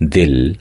del